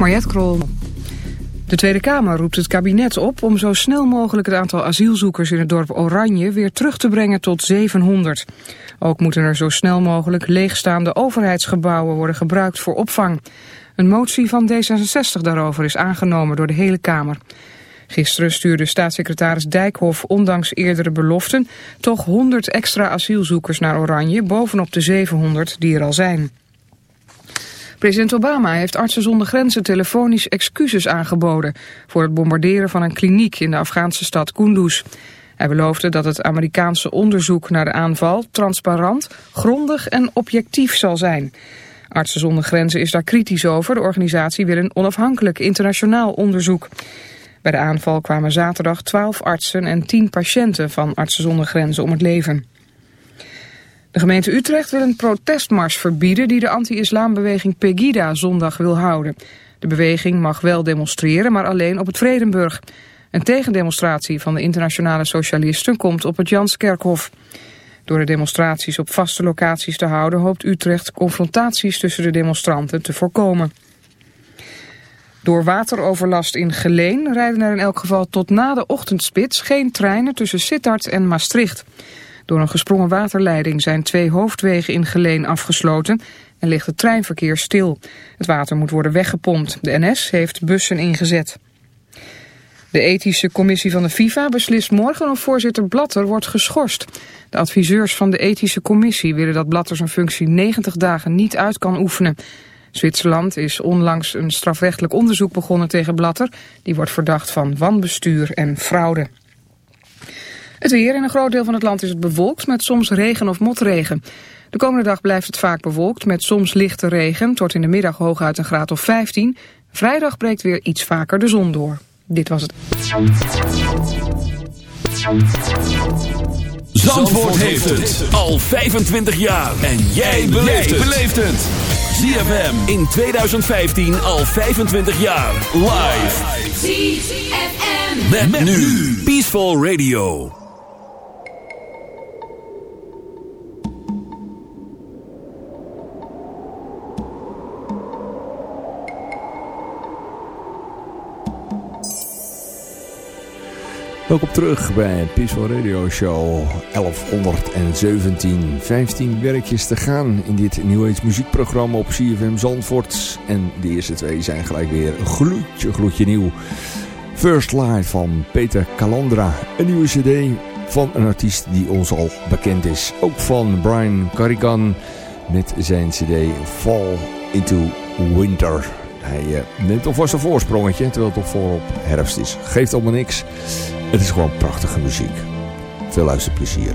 Krol. De Tweede Kamer roept het kabinet op om zo snel mogelijk het aantal asielzoekers in het dorp Oranje weer terug te brengen tot 700. Ook moeten er zo snel mogelijk leegstaande overheidsgebouwen worden gebruikt voor opvang. Een motie van D66 daarover is aangenomen door de hele Kamer. Gisteren stuurde staatssecretaris Dijkhoff ondanks eerdere beloften toch 100 extra asielzoekers naar Oranje bovenop de 700 die er al zijn. President Obama heeft Artsen zonder Grenzen telefonisch excuses aangeboden voor het bombarderen van een kliniek in de Afghaanse stad Kunduz. Hij beloofde dat het Amerikaanse onderzoek naar de aanval transparant, grondig en objectief zal zijn. Artsen zonder Grenzen is daar kritisch over. De organisatie wil een onafhankelijk internationaal onderzoek. Bij de aanval kwamen zaterdag 12 artsen en 10 patiënten van Artsen zonder Grenzen om het leven. De gemeente Utrecht wil een protestmars verbieden die de anti-islambeweging Pegida zondag wil houden. De beweging mag wel demonstreren, maar alleen op het Vredenburg. Een tegendemonstratie van de internationale socialisten komt op het Janskerkhof. Door de demonstraties op vaste locaties te houden hoopt Utrecht confrontaties tussen de demonstranten te voorkomen. Door wateroverlast in Geleen rijden er in elk geval tot na de ochtendspits geen treinen tussen Sittard en Maastricht. Door een gesprongen waterleiding zijn twee hoofdwegen in Geleen afgesloten en ligt het treinverkeer stil. Het water moet worden weggepompt. De NS heeft bussen ingezet. De ethische commissie van de FIFA beslist morgen of voorzitter Blatter wordt geschorst. De adviseurs van de ethische commissie willen dat Blatter zijn functie 90 dagen niet uit kan oefenen. Zwitserland is onlangs een strafrechtelijk onderzoek begonnen tegen Blatter. Die wordt verdacht van wanbestuur en fraude. Het weer in een groot deel van het land is het bewolkt met soms regen of motregen. De komende dag blijft het vaak bewolkt met soms lichte regen. Tot in de middag hooguit een graad of 15. Vrijdag breekt weer iets vaker de zon door. Dit was het. Zandvoort heeft het al 25 jaar. En jij beleeft het. ZFM in 2015 al 25 jaar. Live. ZFM. Met, nu. Peaceful Radio. Welkom terug bij Peaceful Radio Show 1117. 15 werkjes te gaan in dit New muziekprogramma op CFM Zandvoort. En de eerste twee zijn gelijk weer gloedje, gloedje nieuw. First Light van Peter Calandra. Een nieuwe cd van een artiest die ons al bekend is. Ook van Brian Carrigan met zijn cd Fall Into Winter. Hij uh, neemt alvast een voorsprongetje, terwijl het toch voorop herfst is. Geeft allemaal niks. Het is gewoon prachtige muziek. Veel luisterplezier.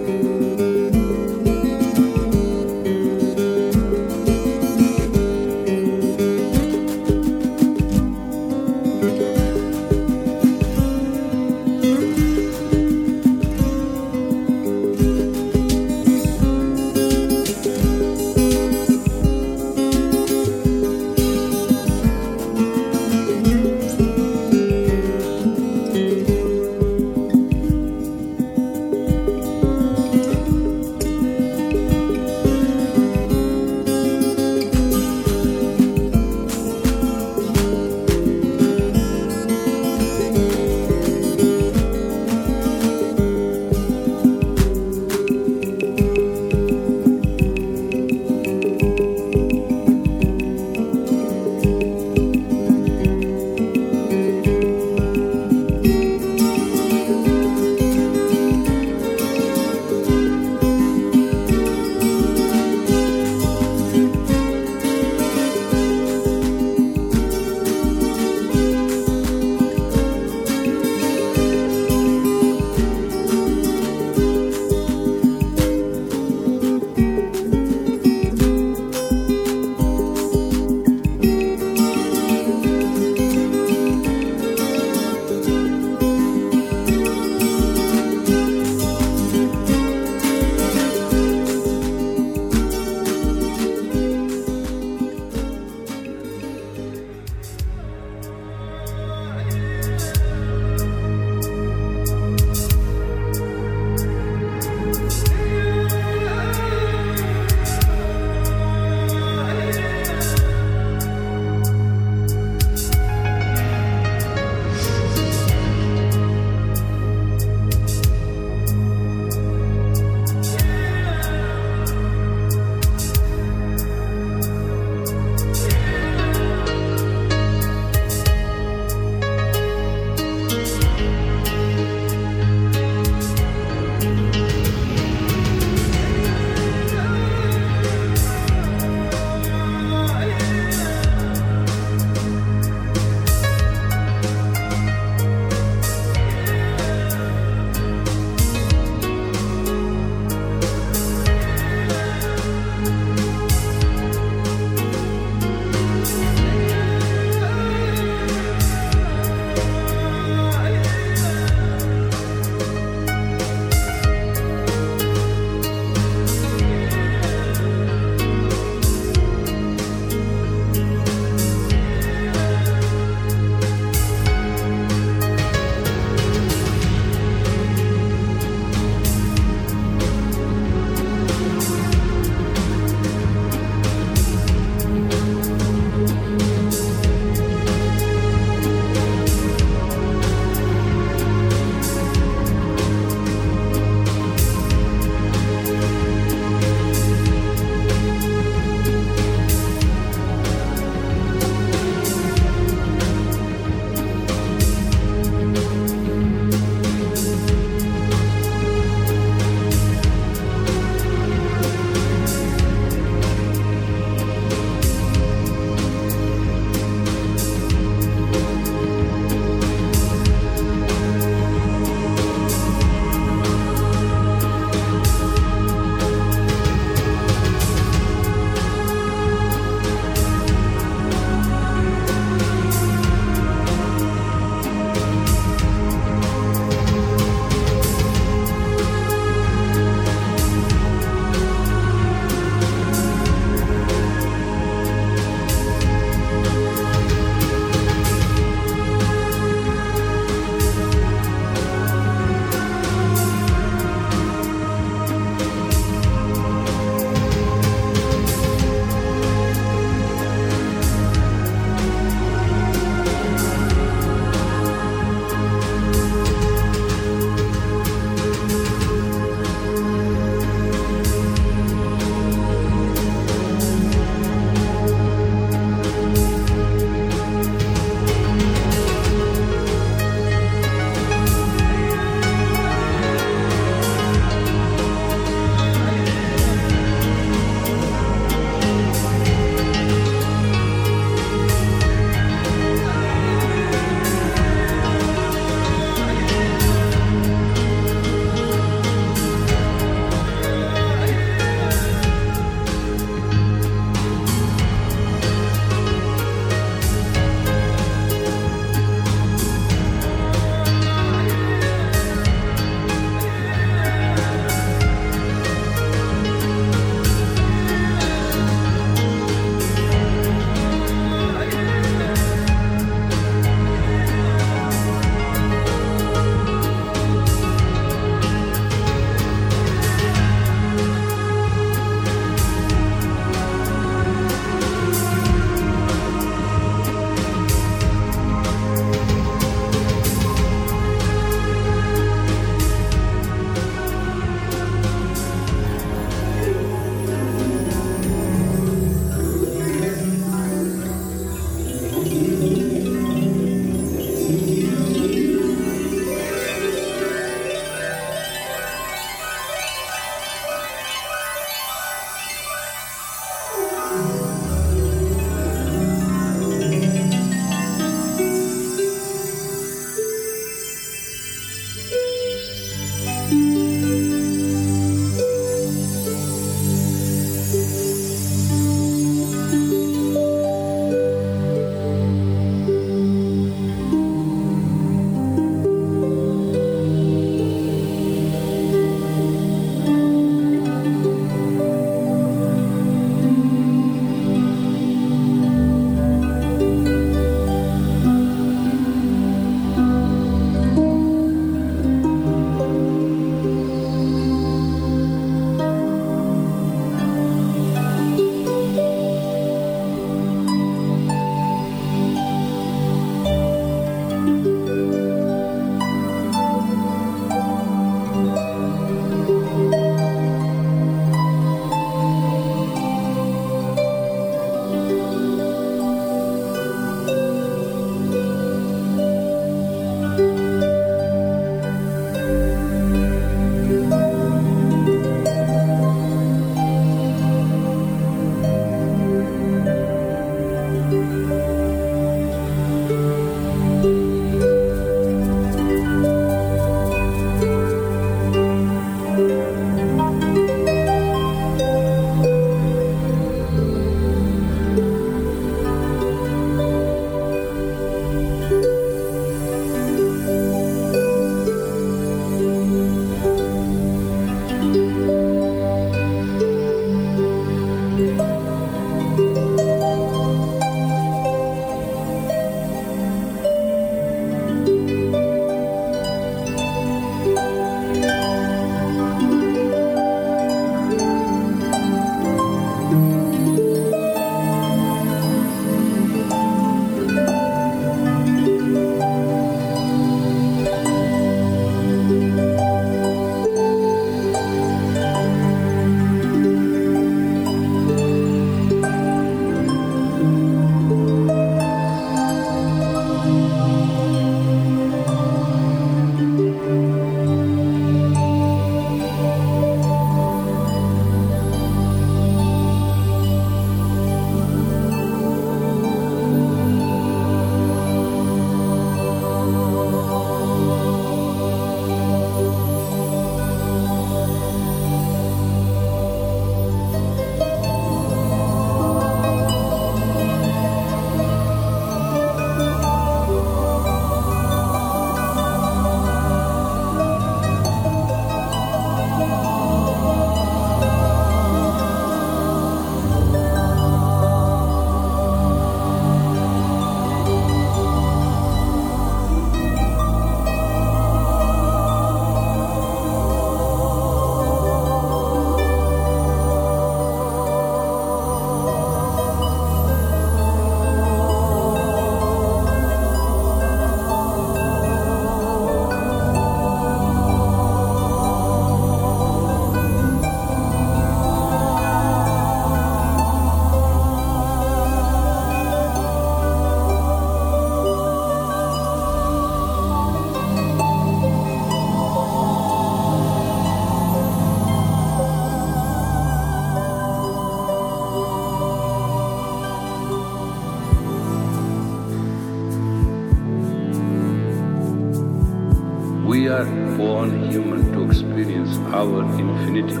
Born human to experience our infinity.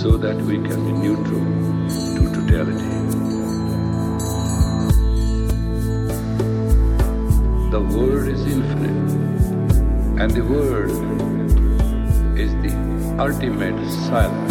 So that we can be neutral to totality. The world is infinite, and the world is the ultimate silence.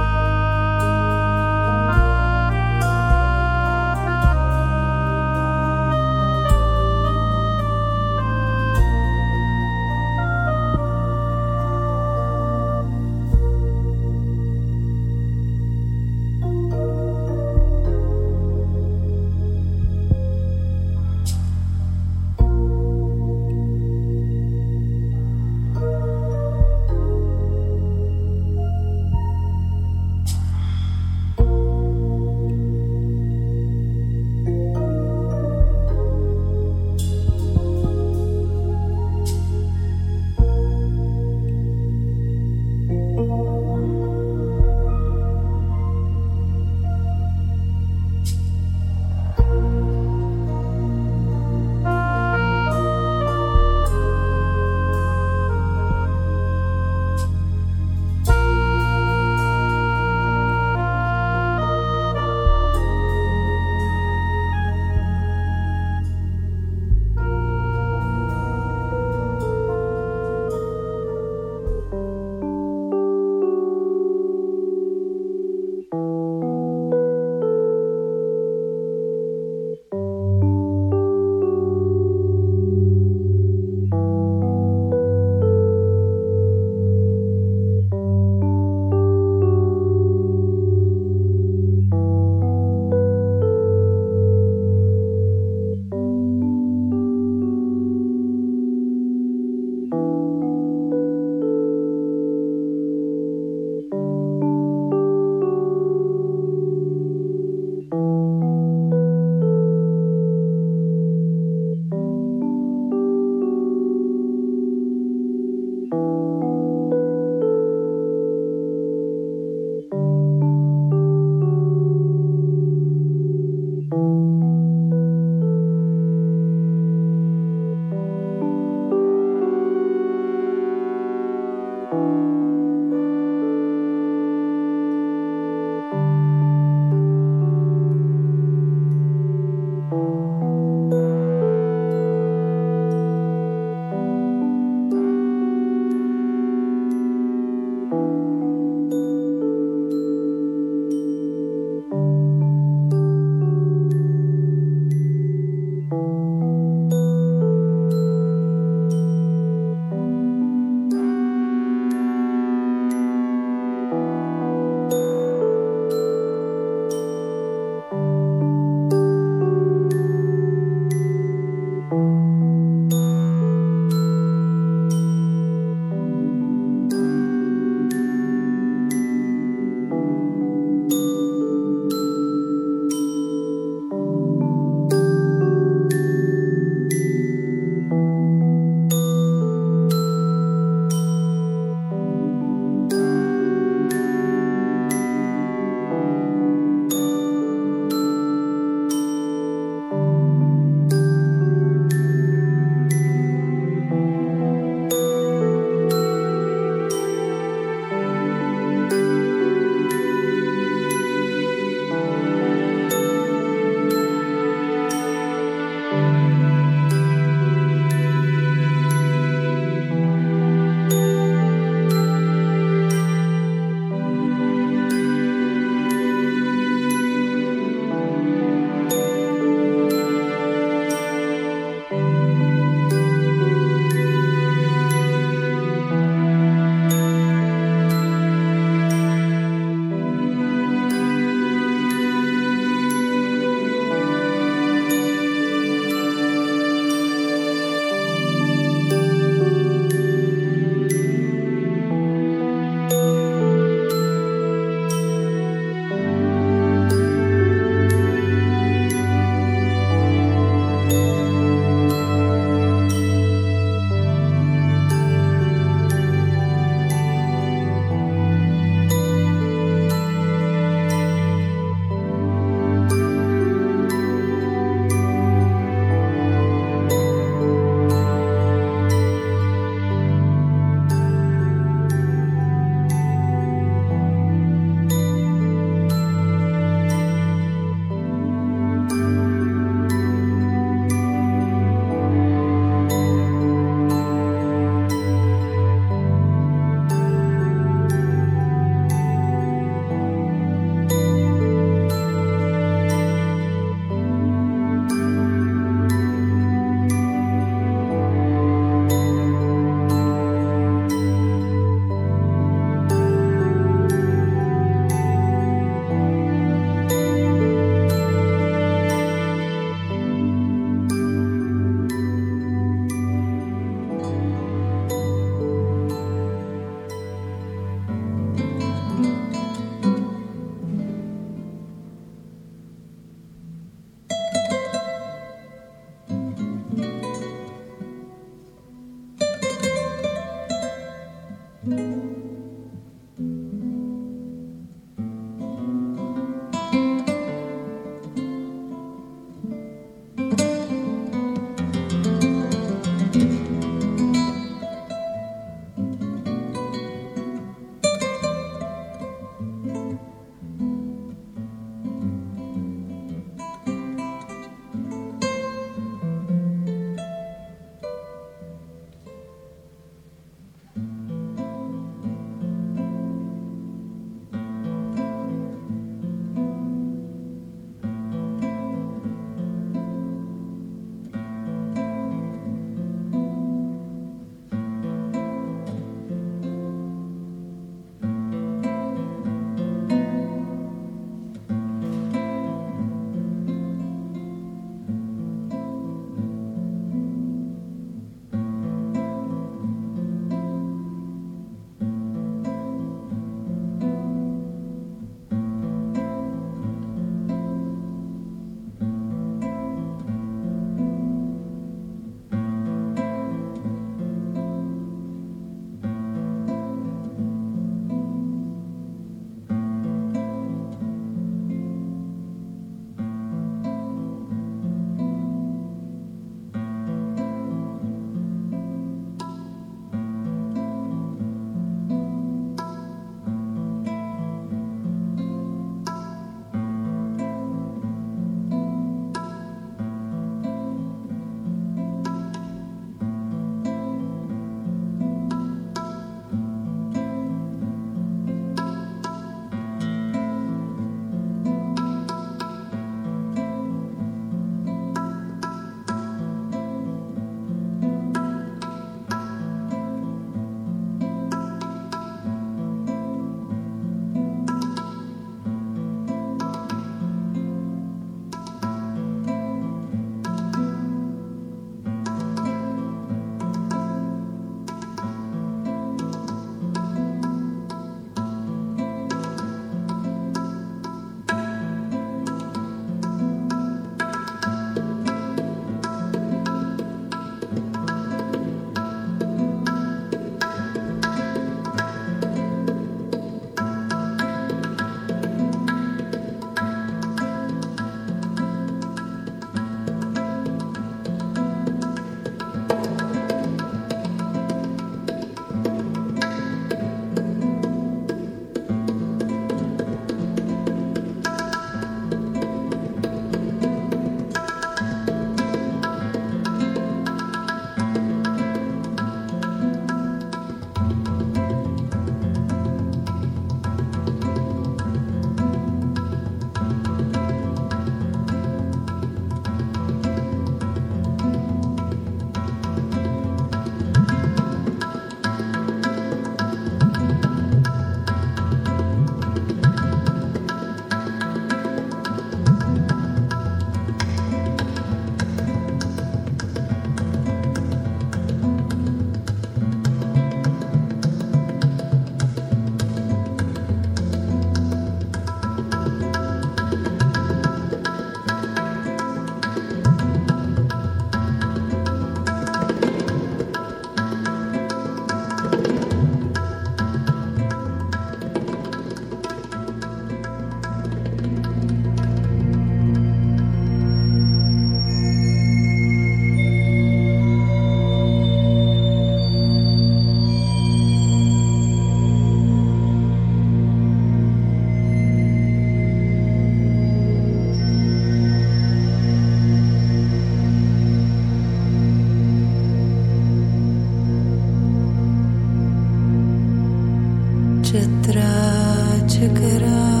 Sjetteren, sjetteren.